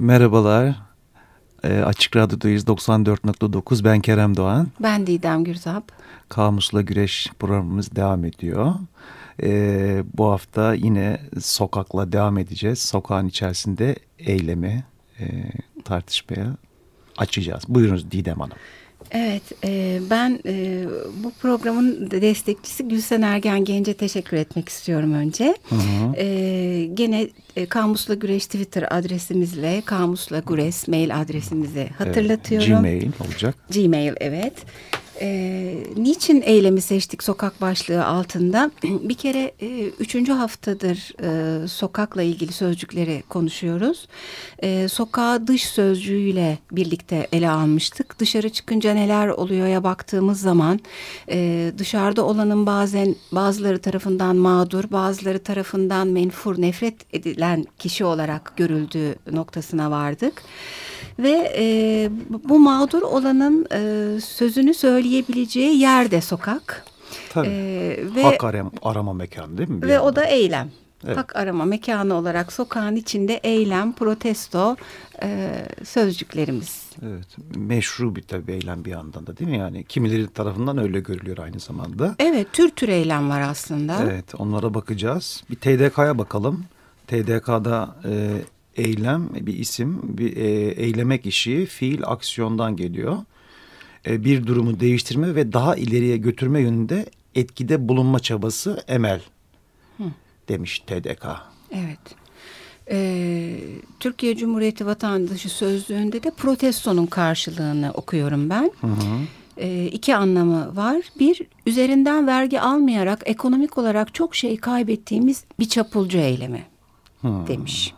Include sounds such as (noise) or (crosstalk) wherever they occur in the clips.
Merhabalar. E, Açık Radyo'dayız 94.9. Ben Kerem Doğan. Ben Didem Gürzap. Kamusla Güreş programımız devam ediyor. E, bu hafta yine sokakla devam edeceğiz. Sokağın içerisinde eylemi e, tartışmaya açacağız. Buyurunuz Didem Hanım. Evet, e, ben e, bu programın destekçisi Gülsen Ergen Genç'e teşekkür etmek istiyorum önce. Hı hı. E, gene e, Kamusla Güreş Twitter adresimizle Kamusla Güreş mail adresimizi hatırlatıyorum. Evet, Gmail olacak. Gmail evet. E, niçin eylemi seçtik sokak başlığı altında? (clears throat) Bir kere e, üçüncü haftadır e, sokakla ilgili sözcükleri konuşuyoruz. E, sokağa dış sözcüğüyle birlikte ele almıştık. Dışarı çıkınca neler oluyor ya baktığımız zaman e, dışarıda olanın bazen bazıları tarafından mağdur, bazıları tarafından menfur, nefret edilen kişi olarak görüldüğü noktasına vardık. Ve e, bu mağdur olanın e, sözünü söyleyebileceği yerde sokak. Tabii. E, ve, Hak arama, arama mekanı değil mi? ve yandan? o da eylem. Evet. Hak arama mekanı olarak sokağın içinde eylem, protesto e, sözcüklerimiz. Evet, meşru bir tabii eylem bir yandan da değil mi? Yani kimileri tarafından öyle görülüyor aynı zamanda. Evet, tür tür eylem var aslında. Evet, onlara bakacağız. Bir TDK'ya bakalım. TDK'da e, eylem bir isim, bir e, eylemek işi fiil aksiyondan geliyor. E, bir durumu değiştirme ve daha ileriye götürme yönünde etkide bulunma çabası emel Hı. demiş TDK. Evet. Ee, Türkiye Cumhuriyeti Vatandaşı Sözlüğü'nde de protestonun karşılığını okuyorum ben. Hı hı. Ee, iki anlamı var. Bir, üzerinden vergi almayarak ekonomik olarak çok şey kaybettiğimiz bir çapulcu eylemi hı. demiş.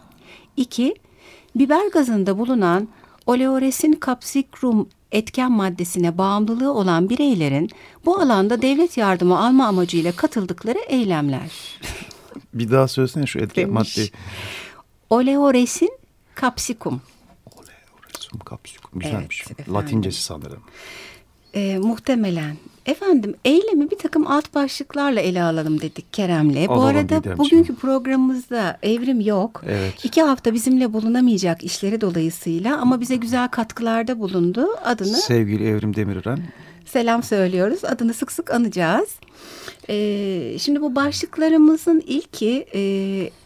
İki, biber gazında bulunan oleoresin kapsikrum etken maddesine bağımlılığı olan bireylerin bu alanda devlet yardımı alma amacıyla katıldıkları eylemler. (laughs) Bir daha söylesene şu etken Demiş. maddeyi. Oleoresin kapsikum. Oleoresin kapsikum güzelmiş. Evet, Latincesi sanırım. Ee, muhtemelen Efendim eylemi bir takım alt başlıklarla ele alalım dedik Kerem'le. Bu arada bugünkü programımızda evrim yok. Evet. İki hafta bizimle bulunamayacak işleri dolayısıyla ama bize güzel katkılarda bulundu. Adını sevgili Evrim Demirören. Selam söylüyoruz. Adını sık sık anacağız. Ee, şimdi bu başlıklarımızın ilki e,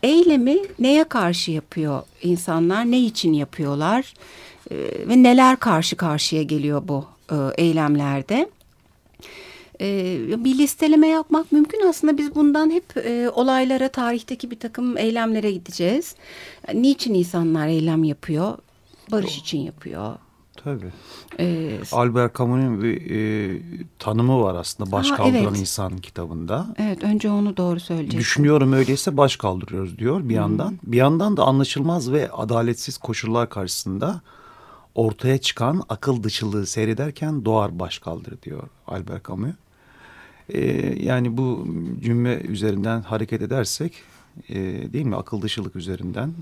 eylemi neye karşı yapıyor insanlar, ne için yapıyorlar e, ve neler karşı karşıya geliyor bu e, eylemlerde e, bir listeleme yapmak mümkün. Aslında biz bundan hep e, olaylara, tarihteki bir takım eylemlere gideceğiz. Niçin insanlar eylem yapıyor? Barış için yapıyor. Tabii. Ee, Albert Camus'un bir e, tanımı var aslında baş ha, kaldıran evet. insan kitabında. Evet önce onu doğru söyleyeceksin. Düşünüyorum öyleyse baş kaldırıyoruz diyor bir hmm. yandan. Bir yandan da anlaşılmaz ve adaletsiz koşullar karşısında ortaya çıkan akıl dışılığı seyrederken doğar baş kaldır diyor Albert Camus. E, yani bu cümle üzerinden hareket edersek e, değil mi akıl dışılık üzerinden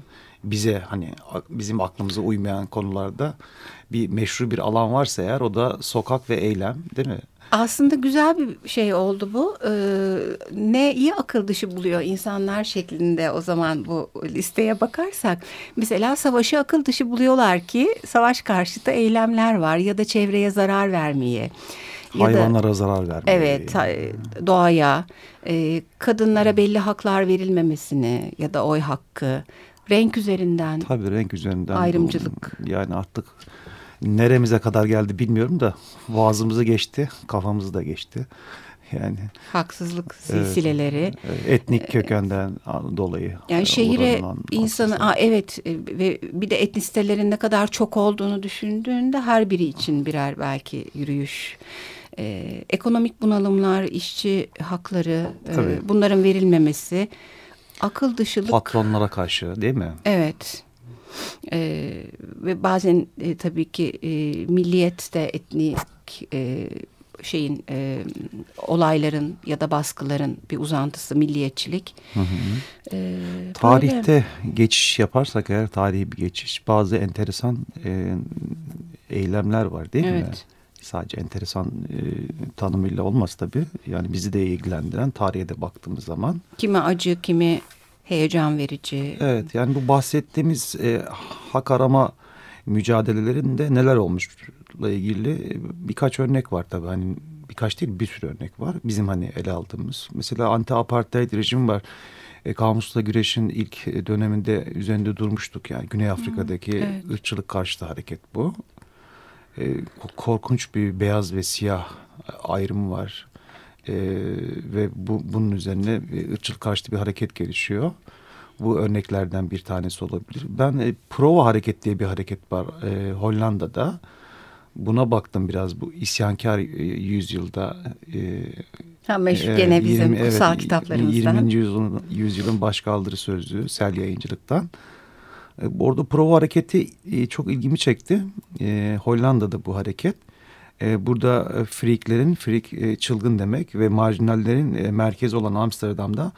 bize hani bizim aklımıza uymayan konularda bir meşru bir alan varsa eğer o da sokak ve eylem değil mi? Aslında güzel bir şey oldu bu. Ee, ne iyi akıl dışı buluyor insanlar şeklinde o zaman bu listeye bakarsak. Mesela savaşı akıl dışı buluyorlar ki savaş karşıtı eylemler var ya da çevreye zarar vermeye Hayvanlara da, zarar vermeyi. Evet doğaya, e, kadınlara belli haklar verilmemesini ya da oy hakkı, renk üzerinden. Tabii renk üzerinden. Ayrımcılık. Bu, yani artık neremize kadar geldi bilmiyorum da boğazımızı geçti, kafamızı da geçti. Yani haksızlık silsileleri evet, etnik kökenden dolayı yani şehire insanı aa, evet e, ve bir de etnisitelerin ne kadar çok olduğunu düşündüğünde her biri için birer belki yürüyüş e, ekonomik bunalımlar, işçi hakları, e, bunların verilmemesi, akıl dışılık. Patronlara karşı değil mi? Evet. E, ve bazen e, tabii ki e, milliyet de etnik e, şeyin e, olayların ya da baskıların bir uzantısı milliyetçilik. Hı hı. E, Tarihte böyle... geçiş yaparsak eğer tarihi bir geçiş bazı enteresan e, eylemler var değil evet. mi? Sadece enteresan e, tanımıyla olmaz tabii. Yani bizi de ilgilendiren tarihe de baktığımız zaman. Kimi acı, kimi heyecan verici. Evet yani bu bahsettiğimiz e, hak arama mücadelelerinde neler olmuşla ilgili birkaç örnek var tabii. Hani birkaç değil bir sürü örnek var. Bizim hani ele aldığımız. Mesela anti-apartheid rejim var. E, Kamusla güreşin ilk döneminde üzerinde durmuştuk. Yani Güney Afrika'daki hmm, evet. ırkçılık karşıtı hareket bu. E, korkunç bir beyaz ve siyah ayrımı var. E, ve bu, bunun üzerine ırkçılık karşıtı bir hareket gelişiyor. Bu örneklerden bir tanesi olabilir. Ben e, Prova Hareket diye bir hareket var e, Hollanda'da. Buna baktım biraz bu isyankar e, yüzyılda. E, ha, meşhur e, gene bizim 20, kutsal evet, kitaplarımızdan. 20. Yüzyılın, yüzyılın başkaldırı sözlüğü Sel Yayıncılık'tan. E, orada Prova Hareketi e, çok ilgimi çekti. E, Hollanda'da bu hareket. E, burada e, friklerin, frik e, çılgın demek ve marjinallerin e, merkezi olan Amsterdam'da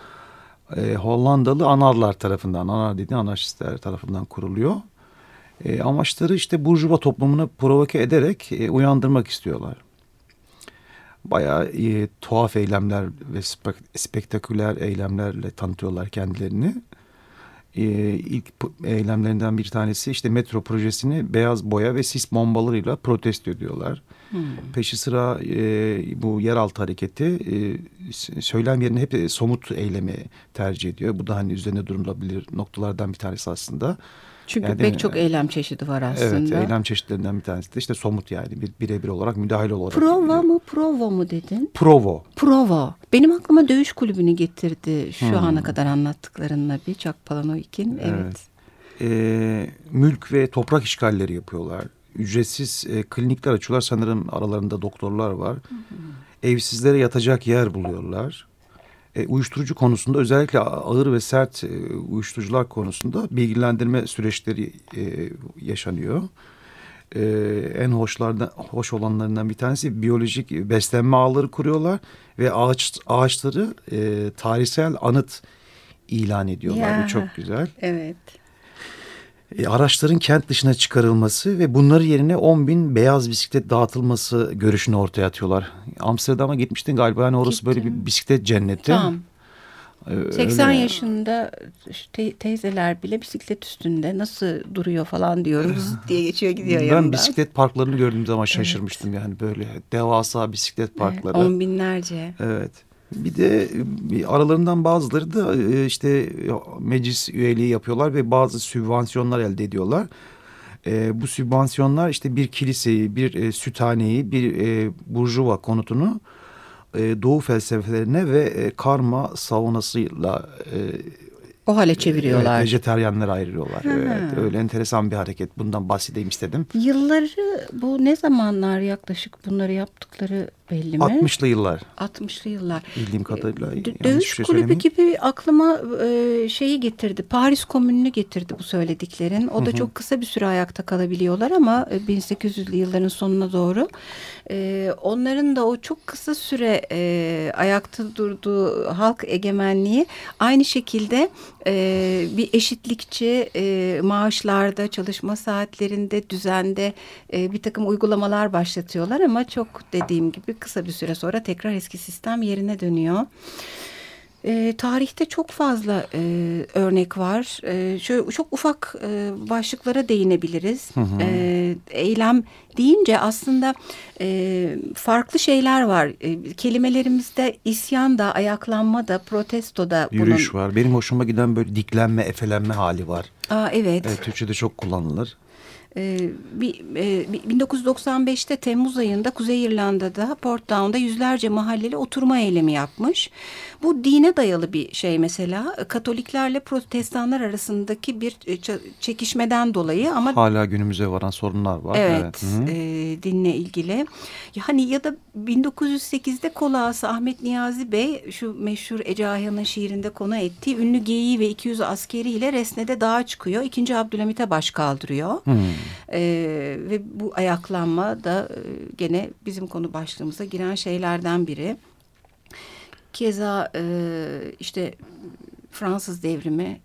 e, Hollandalı anarlar tarafından, anar dediği anarşistler tarafından kuruluyor. E, amaçları işte burjuva toplumunu provoke ederek e, uyandırmak istiyorlar. Bayağı e, tuhaf eylemler ve spek spektaküler eylemlerle tanıtıyorlar kendilerini. E, ilk eylemlerinden bir tanesi işte metro projesini beyaz boya ve sis bombalarıyla protesto ediyorlar. Hmm. Peşi sıra e, bu yeraltı hareketi e, söylem yerine hep somut eylemi tercih ediyor. Bu da hani üzerine durulabilir noktalardan bir tanesi aslında. Çünkü yani, pek çok eylem çeşidi var aslında. Evet eylem çeşitlerinden bir tanesi de işte somut yani bir birebir olarak müdahale olarak. Prova mı provo mu dedin? Provo. Provo. Benim aklıma dövüş kulübünü getirdi şu hmm. ana kadar anlattıklarınla bir Chuck Palahniuk'in. Evet. evet. Ee, mülk ve toprak işgalleri yapıyorlar ücretsiz e, klinikler açıyorlar. Sanırım aralarında doktorlar var. Hı. Evsizlere yatacak yer buluyorlar. E, uyuşturucu konusunda özellikle ağır ve sert e, uyuşturucular konusunda bilgilendirme süreçleri e, yaşanıyor. E, en hoşlardan hoş olanlarından bir tanesi biyolojik beslenme ağları kuruyorlar ve ağaç ağaçları e, tarihsel anıt ilan ediyorlar. Ya, Bu çok güzel. Evet e, araçların kent dışına çıkarılması ve bunları yerine 10 bin beyaz bisiklet dağıtılması görüşünü ortaya atıyorlar. Amsterdam'a gitmiştin galiba yani orası Gittim. böyle bir bisiklet cenneti. Tamam. 80 Öyle. yaşında te teyzeler bile bisiklet üstünde nasıl duruyor falan diyoruz (laughs) diye geçiyor gidiyor ben yanından. Ben bisiklet parklarını gördüğüm zaman şaşırmıştım evet. yani böyle devasa bisiklet parkları. Evet, on binlerce. Evet. Bir de aralarından bazıları da e, işte meclis üyeliği yapıyorlar ve bazı sübvansiyonlar elde ediyorlar. E, bu sübvansiyonlar işte bir kiliseyi, bir e, süthaneyi, bir e, burjuva konutunu e, doğu felsefelerine ve e, karma saunasıyla e, o hale çeviriyorlar. Evet, vejeteryanları ayırıyorlar. Ha. Evet, öyle enteresan bir hareket. Bundan bahsedeyim istedim. Yılları bu ne zamanlar yaklaşık bunları yaptıkları belli mi? 60'lı yıllar. 60'lı yıllar. Bildiğim kadarıyla. D dövüş şey kulübü gibi aklıma e, şeyi getirdi. Paris Komünü'nü getirdi bu söylediklerin. O da çok kısa bir süre ayakta kalabiliyorlar ama e, 1800'lü yılların sonuna doğru. E, onların da o çok kısa süre e, ayakta durduğu halk egemenliği aynı şekilde e, bir eşitlikçi e, maaşlarda, çalışma saatlerinde, düzende e, bir takım uygulamalar başlatıyorlar ama çok dediğim gibi kısa bir süre sonra tekrar eski sistem yerine dönüyor. E, tarihte çok fazla e, örnek var. E, şöyle çok ufak e, başlıklara değinebiliriz. Hı hı. E, eylem deyince aslında e, farklı şeyler var. E, kelimelerimizde isyan da, ayaklanma da, protesto da. Yürüyüş bunun... var. Benim hoşuma giden böyle diklenme, efelenme hali var. Aa, evet. evet. Türkçe'de çok kullanılır. Ee, bir, e, 1995'te Temmuz ayında Kuzey İrlanda'da Portdown'da yüzlerce mahalleli oturma eylemi yapmış. Bu dine dayalı bir şey mesela. Katoliklerle protestanlar arasındaki bir e, çekişmeden dolayı ama... Hala günümüze varan sorunlar var. Evet, evet. E, dinle ilgili. Yani ya da 1908'de Kolağası Ahmet Niyazi Bey şu meşhur Ece Ayhan'ın şiirinde konu ettiği ünlü geyiği ve 200 askeriyle Resne'de dağa çıkıyor. İkinci Abdülhamit'e baş kaldırıyor. Hmm. E, ve bu ayaklanma da e, gene bizim konu başlığımıza giren şeylerden biri. Keza e, işte Fransız devrimi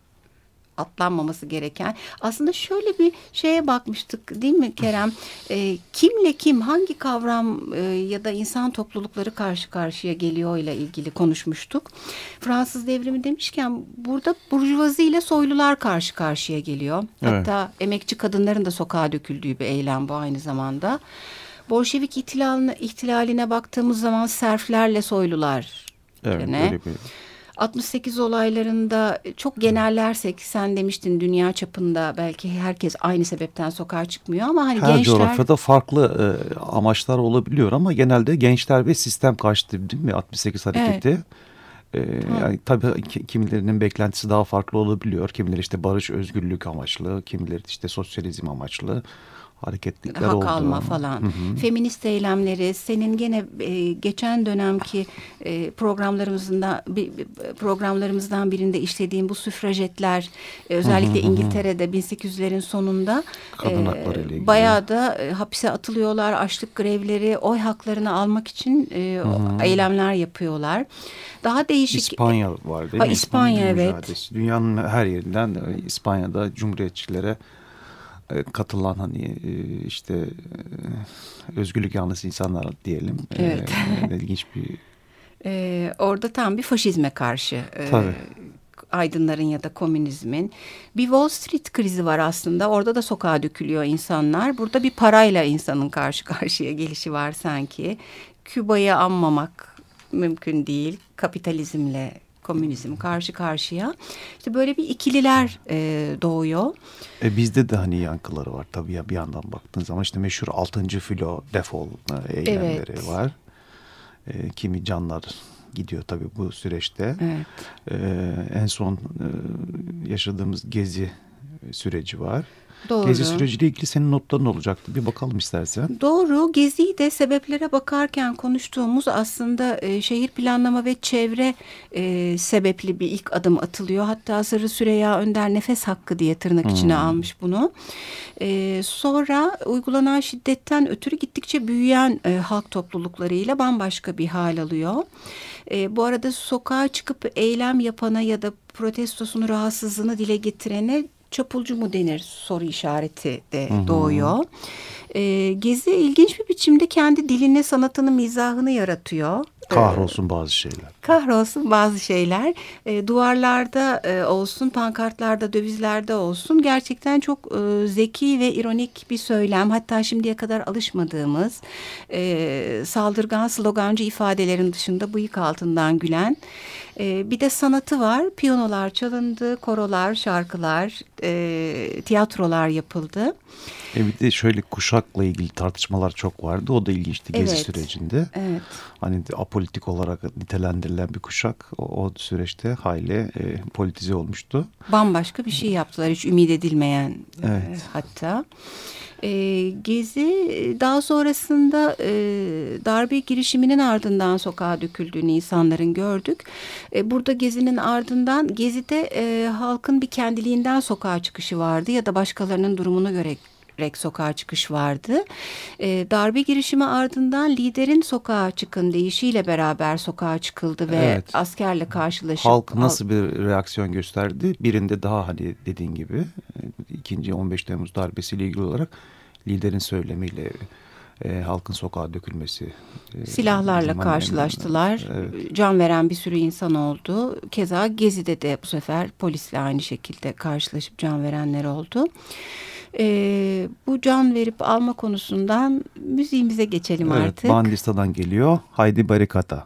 atlanmaması gereken. Aslında şöyle bir şeye bakmıştık değil mi Kerem? E, kimle kim hangi kavram e, ya da insan toplulukları karşı karşıya geliyor ile ilgili konuşmuştuk. Fransız devrimi demişken burada burjuvazi ile soylular karşı karşıya geliyor. Evet. Hatta emekçi kadınların da sokağa döküldüğü bir eylem bu aynı zamanda. Bolşevik ihtilaline, ihtilaline baktığımız zaman serflerle soylular. Evet, gene. böyle bir 68 olaylarında çok genellersek sen demiştin dünya çapında belki herkes aynı sebepten sokağa çıkmıyor ama hani Her gençler coğrafyada farklı e, amaçlar olabiliyor ama genelde gençler ve sistem karşıtı değil mi 68 hareketi. E, yani tabii ki- kimilerinin beklentisi daha farklı olabiliyor. Kimileri işte barış, özgürlük amaçlı, kimileri işte sosyalizm amaçlı hareketlikler hak oldu. alma falan. Feminist eylemleri senin gene e, geçen dönemki e, programlarımızdan bir, programlarımızdan birinde işlediğim bu süfrajetler e, özellikle İngiltere'de 1800'lerin sonunda Kadın ile ilgili. bayağı da e, hapise atılıyorlar. Açlık grevleri, oy haklarını almak için e, o eylemler yapıyorlar. Daha değişik İspanya var değil Ha, mi? İspanya, evet. mücadelesi. Dünyanın her yerinden e, İspanya'da cumhuriyetçilere e, katılan hani e, işte e, özgürlük yanlısı insanlar diyelim. E, Evet. e, ilginç bir Ee, (laughs) orada tam bir faşizme karşı e, Tabii. aydınların ya da komünizmin. Bir Wall Street krizi var aslında. Orada da sokağa dökülüyor insanlar. Burada bir parayla insanın karşı (laughs) karşıya gelişi var sanki. Küba'yı anmamak mümkün değil. Kapitalizmle komünizm karşı karşıya. İşte böyle bir ikililer e, doğuyor. E, bizde de hani yankıları var tabii ya bir yandan baktığın zaman işte meşhur 6. filo defol e, eylemleri Evet. var. E, kimi canlar gidiyor tabii bu süreçte. Evet. E, en son e, yaşadığımız gezi süreci var. Doğru. Gezi süreciyle ilgili senin notların olacaktı. Bir bakalım istersen. Doğru. Gezi'yi de sebeplere bakarken konuştuğumuz aslında e, şehir planlama ve çevre e, sebepli bir ilk adım atılıyor. Hatta Sırrı Süreyya Önder nefes hakkı diye tırnak içine almış bunu. E, sonra uygulanan şiddetten ötürü gittikçe büyüyen e, halk topluluklarıyla bambaşka bir hal alıyor. E, bu arada sokağa çıkıp eylem yapana ya da protestosunu rahatsızlığını dile getirene çapulcu mu denir soru işareti de doğuyor. E, Gezi ilginç bir biçimde kendi dilini, sanatını, mizahını yaratıyor. Kahrolsun bazı şeyler. Kahrolsun bazı şeyler. E, duvarlarda e, olsun, pankartlarda, dövizlerde olsun gerçekten çok e, zeki ve ironik bir söylem. Hatta şimdiye kadar alışmadığımız e, saldırgan slogancı ifadelerin dışında bıyık altından gülen e, bir de sanatı var. Piyanolar çalındı, korolar, şarkılar, e, tiyatrolar yapıldı. E bir de şöyle kuşakla ilgili tartışmalar çok vardı. O da ilginçti gezi Evet. sürecinde. Evet. Hani apolitik olarak nitelendirilen bir kuşak o, o süreçte hayli e, politize olmuştu. bambaşka bir şey yaptılar hiç ümit edilmeyen e, Evet. hatta. E, Gezi daha sonrasında e, darbe girişiminin ardından sokağa döküldüğünü insanların gördük. E, burada Gezi'nin ardından Gezi'de e, halkın bir kendiliğinden sokağa çıkışı vardı ya da başkalarının durumunu göre rek sokağa çıkış vardı. E, darbe girişimi ardından liderin sokağa çıkın deyişiyle beraber sokağa çıkıldı ve Evet. askerle karşılaşıp Halk nasıl bir reaksiyon gösterdi? Birinde daha hani dediğin gibi e, ikinci 15 Temmuz darbesiyle ilgili olarak liderin söylemiyle e, halkın sokağa dökülmesi. e, silahlarla karşılaştılar. Evet. Can veren bir sürü insan oldu. Keza Gezi'de de bu sefer polisle aynı şekilde karşılaşıp can verenler oldu. Ee, bu can verip alma konusundan müziğimize geçelim Evet, artık. Bandista'dan geliyor. Haydi barikata.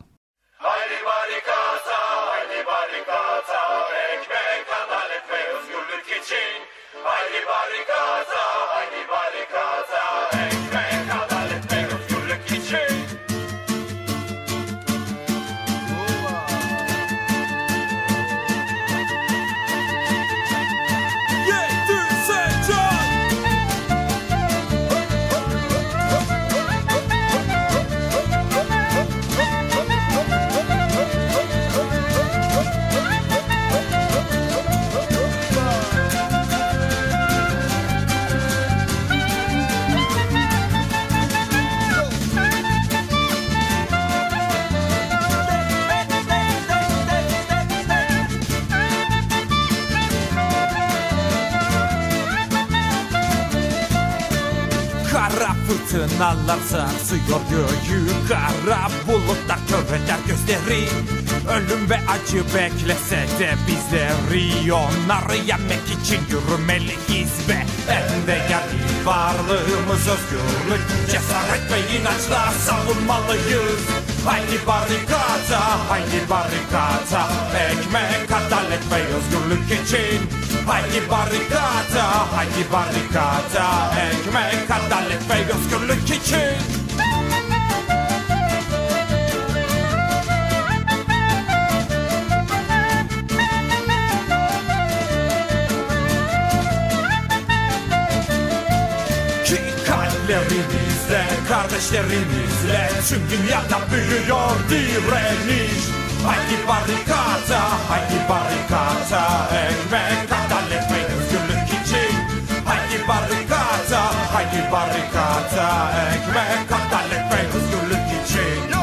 Fırtınalar sarsıyor göğü Kara bulutlar kör eder gözleri Ölüm ve acı beklese de bizleri Onları yenmek için yürümeliyiz ve En değerli varlığımız özgürlük. Cesaret ve inançla savunmalıyız. Haydi barikata, haydi barikata Ekmek, adalet ve özgürlük için. Haydi barikata, haydi barikata Ekmek, adalet ve özgürlük için. Ki kalplerimizle, kardeşlerimizle Tüm dünyada büyüyor direniş. Haydi barikata, haydi barikata Ekmek, barikata Ekmek, adalet ve özgürlük için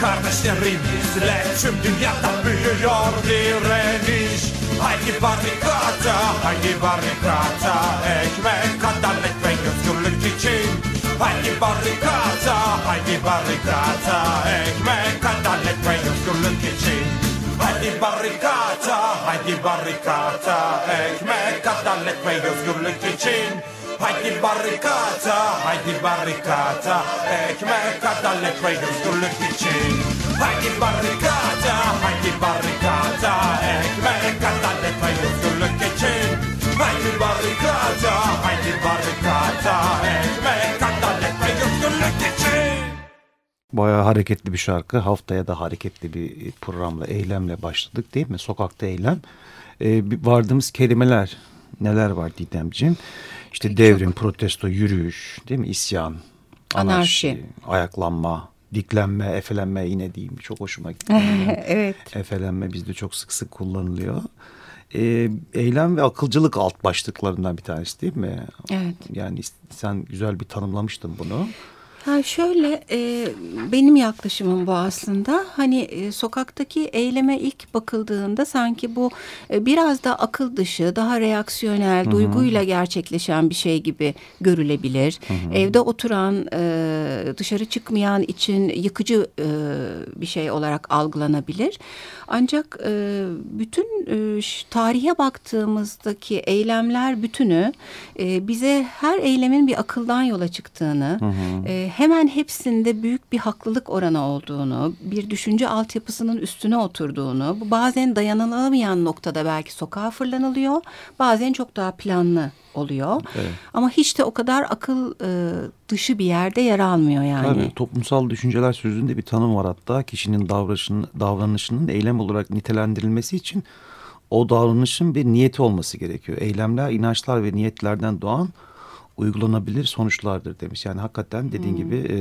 kardeşlerimizle Tüm dünyada büyüyor direniş. Haydi barikata, haydi barikata Ekmek, adalet ve özgürlük için. Haydi barikata, haydi barikata Ekmek, adalet ve özgürlük için. Haydi barikata, haydi barikata Ekmek, adalet ve özgürlük için. Haydi barikata, haydi barikata Ekmek, adalet ve özgürlük için Haydi barikata, haydi barikata Ekmek, adalet ve özgürlük için Haydi barikata, haydi barikata Ekmek, adalet ve özgürlük için Bayağı hareketli bir şarkı. Haftaya da hareketli bir programla, eylemle başladık değil mi? Sokakta eylem. Ee, vardığımız kelimeler neler var Didemciğim? İşte devrim, protesto, yürüyüş, değil mi? İsyan, anarşi, Anarşi. ayaklanma, diklenme, efelenme yine diyeyim. Çok hoşuma gitti. (laughs) evet. Efelenme bizde çok sık sık kullanılıyor. Ee, eylem ve akılcılık alt başlıklarından bir tanesi değil mi? Evet. Yani sen güzel bir tanımlamıştın bunu. Ha şöyle e, benim yaklaşımım bu aslında hani e, sokaktaki eyleme ilk bakıldığında sanki bu e, biraz da akıl dışı daha reaksiyonel duyguyla gerçekleşen bir şey gibi görülebilir. Evde oturan e, dışarı çıkmayan için yıkıcı e, bir şey olarak algılanabilir. Ancak e, bütün e, tarihe baktığımızdaki eylemler bütünü e, bize her eylemin bir akıldan yola çıktığını, e, hemen hepsinde büyük bir haklılık oranı olduğunu, bir düşünce altyapısının üstüne oturduğunu, bu bazen dayanılamayan noktada belki sokağa fırlanılıyor, bazen çok daha planlı oluyor. Ama hiç de o kadar akıl e, dışı bir yerde yer almıyor yani. Tabii toplumsal düşünceler sözünde bir tanım var hatta kişinin davranışının, davranışının eylem olarak nitelendirilmesi için o davranışın bir niyeti olması gerekiyor. Eylemler, inançlar ve niyetlerden doğan uygulanabilir sonuçlardır demiş. Yani hakikaten dediğin gibi e,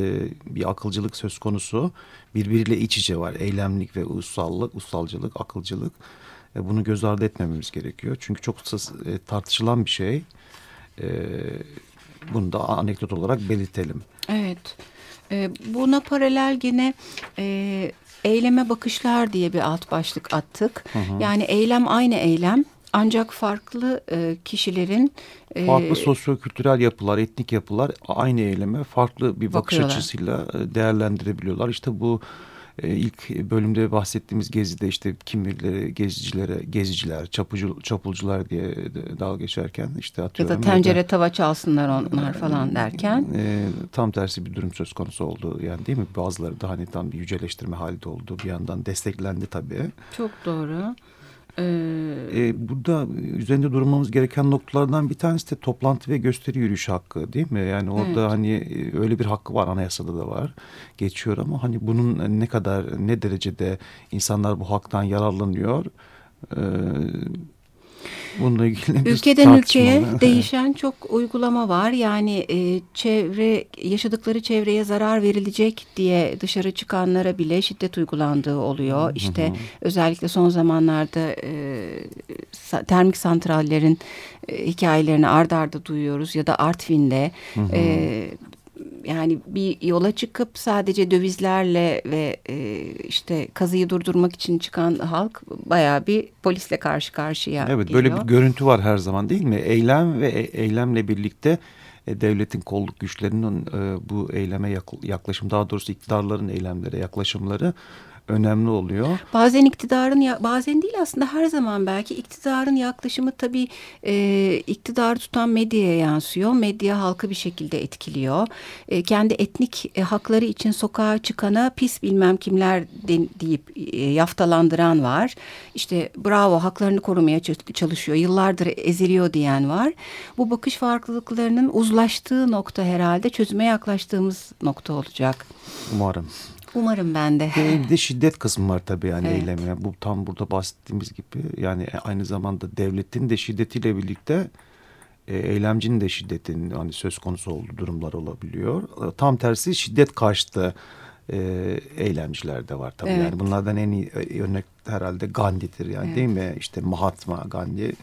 bir akılcılık söz konusu birbiriyle iç içe var. Eylemlik ve ussallık, ussalcılık, akılcılık. E, bunu göz ardı etmememiz gerekiyor. Çünkü çok e, tartışılan bir şey. E, bunu da anekdot olarak belirtelim. Evet. Ee, buna paralel gene e, eyleme bakışlar diye bir alt başlık attık. Yani eylem aynı eylem ancak farklı e, kişilerin e, Farklı sosyo-kültürel yapılar, etnik yapılar aynı eyleme farklı bir bakış Bakıyorlar. açısıyla e, değerlendirebiliyorlar. İşte bu e, ilk bölümde bahsettiğimiz gezide işte kimileri gezicilere, geziciler, çapıcı, çapulcular diye de dalga geçerken işte ya atıyorum. da tencere tava çalsınlar onlar falan derken. e, tam tersi bir durum söz konusu oldu. Yani değil mi? Bazıları da hani tam bir yüceleştirme halde oldu. Bir yandan desteklendi tabii. Çok doğru. Ee, E, burada üzerinde durmamız gereken noktalardan bir tanesi de toplantı ve gösteri yürüyüşü hakkı değil mi? Yani orada Evet. hani e, öyle bir hakkı var anayasada da var geçiyor ama hani bunun ne kadar ne derecede insanlar bu haktan yararlanıyor? E, Bununla ilgili Ülkeden ülkeye değişen çok uygulama var. Yani e, çevre yaşadıkları çevreye zarar verilecek diye dışarı çıkanlara bile şiddet uygulandığı oluyor. İşte özellikle son zamanlarda e, termik santrallerin e, hikayelerini ard arda duyuyoruz ya da Artvin'de e, yani bir yola çıkıp sadece dövizlerle ve e, işte kazıyı durdurmak için çıkan halk bayağı bir polisle karşı karşıya Evet geliyor. böyle bir görüntü var her zaman değil mi? Eylem ve e- eylemle birlikte e, devletin kolluk güçlerinin e, bu eyleme yak- yaklaşım daha doğrusu iktidarların eylemlere yaklaşımları önemli oluyor. Bazen iktidarın bazen değil aslında her zaman belki iktidarın yaklaşımı tabii e, iktidarı tutan medyaya yansıyor. Medya halkı bir şekilde etkiliyor. E, kendi etnik e, hakları için sokağa çıkana pis bilmem kimler den- deyip e, yaftalandıran var. İşte bravo haklarını korumaya çalışıyor. Yıllardır eziliyor diyen var. Bu bakış farklılıklarının uzlaştığı nokta herhalde çözüme yaklaştığımız nokta olacak. Umarım. Umarım ben de. Ve bir de şiddet kısmı var tabii yani Evet. eylemine. Bu tam burada bahsettiğimiz gibi yani aynı zamanda devletin de şiddetiyle birlikte e, eylemcinin de şiddetin hani söz konusu olduğu durumlar olabiliyor. E, Tam tersi şiddet karşıtı e, eylemciler de var tabii. Evet. Yani bunlardan en iyi e, örnek herhalde Gandhi'dir yani değil mi? İşte Mahatma Gandhi.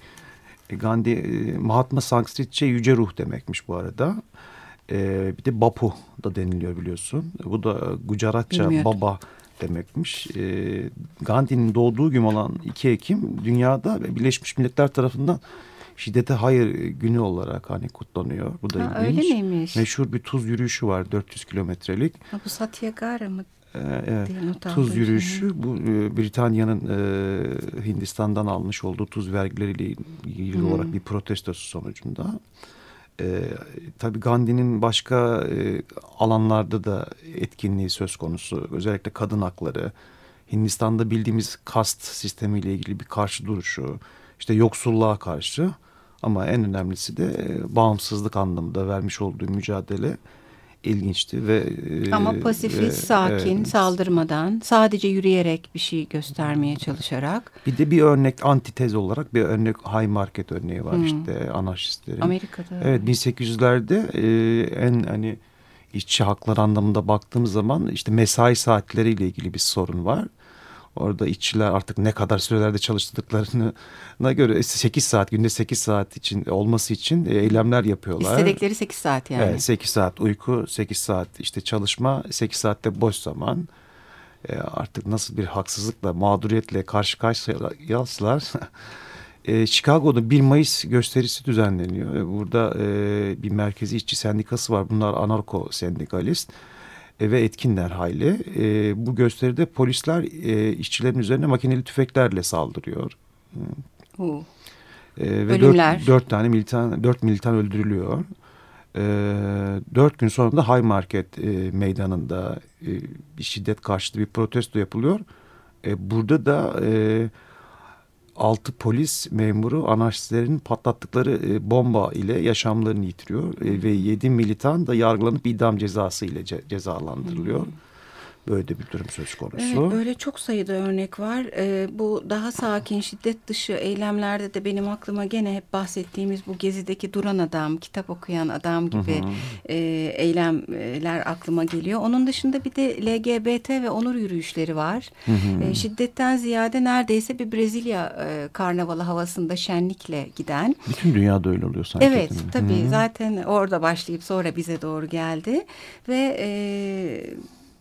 E, Gandhi e, Mahatma Sanskritçe yüce ruh demekmiş bu arada. E, bir de Bapu da deniliyor biliyorsun. Bu da Gujaratça Bilmiyordum. baba demekmiş. E, Gandhi'nin doğduğu gün olan 2 Ekim dünyada Birleşmiş Milletler tarafından şiddete hayır günü olarak hani kutlanıyor. Bu da Ha, ilginç. öyle miymiş? Meşhur bir tuz yürüyüşü var 400 kilometrelik. Bu Satyagara mı? Ee, evet. Tuz yürüyüşü bu e, Britanya'nın e, Hindistan'dan almış olduğu tuz vergileriyle ilgili Hmm. olarak bir protestosu sonucunda. E, tabii Gandhi'nin başka e, alanlarda da etkinliği söz konusu. Özellikle kadın hakları, Hindistan'da bildiğimiz kast sistemiyle ilgili bir karşı duruşu, işte yoksulluğa karşı ama en önemlisi de e, bağımsızlık anlamında vermiş olduğu mücadele ilginçti ve e, Ama ve- pasifist, sakin, evet. saldırmadan, sadece yürüyerek bir şey göstermeye çalışarak Bir de bir örnek antitez olarak bir örnek high market örneği var işte anarşistlerin. Amerika'da. Evet 1800'lerde e, en hani işçi hakları anlamında baktığımız zaman işte mesai saatleriyle ilgili bir sorun var. Orada işçiler artık ne kadar sürelerde çalıştırdıklarına göre 8 saat günde 8 saat için olması için e, eylemler yapıyorlar. İstedikleri 8 saat yani. Evet 8 saat uyku 8 saat işte çalışma 8 saatte boş zaman. E, artık nasıl bir haksızlıkla mağduriyetle karşı karşıyasalar (laughs) e, Chicago'da 1 Mayıs gösterisi düzenleniyor. E, Burada e, bir merkezi işçi sendikası var. Bunlar anarko sendikalist e, ve etkinler hayli. E, bu gösteride polisler e, işçilerin üzerine makineli tüfeklerle saldırıyor. E, ve Ölümler. dört, dört tane militan, dört militan öldürülüyor. E, dört gün sonra da High Market e, meydanında e, bir şiddet karşıtı bir protesto yapılıyor. E, burada da e, altı polis memuru anarşistlerin patlattıkları e, bomba ile yaşamlarını yitiriyor. E, ve yedi militan da yargılanıp idam cezası ile ce- cezalandırılıyor. Böyle de bir durum söz konusu. Evet böyle çok sayıda örnek var. Ee, bu daha sakin şiddet dışı eylemlerde de benim aklıma gene hep bahsettiğimiz bu gezideki duran adam, kitap okuyan adam gibi e, eylemler aklıma geliyor. Onun dışında bir de LGBT ve onur yürüyüşleri var. E, şiddetten ziyade neredeyse bir Brezilya e, karnavalı havasında şenlikle giden. Bütün dünyada öyle oluyor sanki. Evet değil mi? tabii zaten orada başlayıp sonra bize doğru geldi ve e,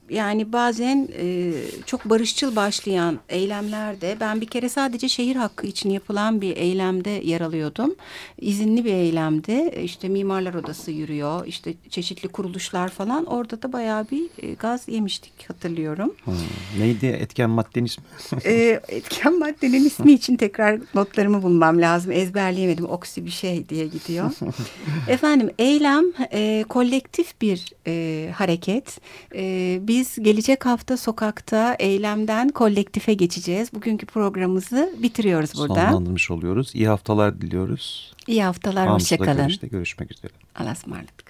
yani bazen e, çok barışçıl başlayan eylemlerde ben bir kere sadece şehir hakkı için yapılan bir eylemde yer alıyordum. İzinli bir eylemdi. İşte Mimarlar Odası yürüyor. işte çeşitli kuruluşlar falan. Orada da bayağı bir e, gaz yemiştik hatırlıyorum. Hmm. Neydi etken maddenin ismi? (laughs) e, etken maddenin ismi için tekrar notlarımı bulmam lazım. Ezberleyemedim. Oksi bir şey diye gidiyor. (laughs) Efendim eylem e, kolektif bir e, hareket. E, biz gelecek hafta sokakta eylemden kolektife geçeceğiz. Bugünkü programımızı bitiriyoruz burada. Sonlandırmış oluyoruz. İyi haftalar diliyoruz. İyi haftalar. Hoşçakalın. görüşmek üzere. Allah'a ısmarladık.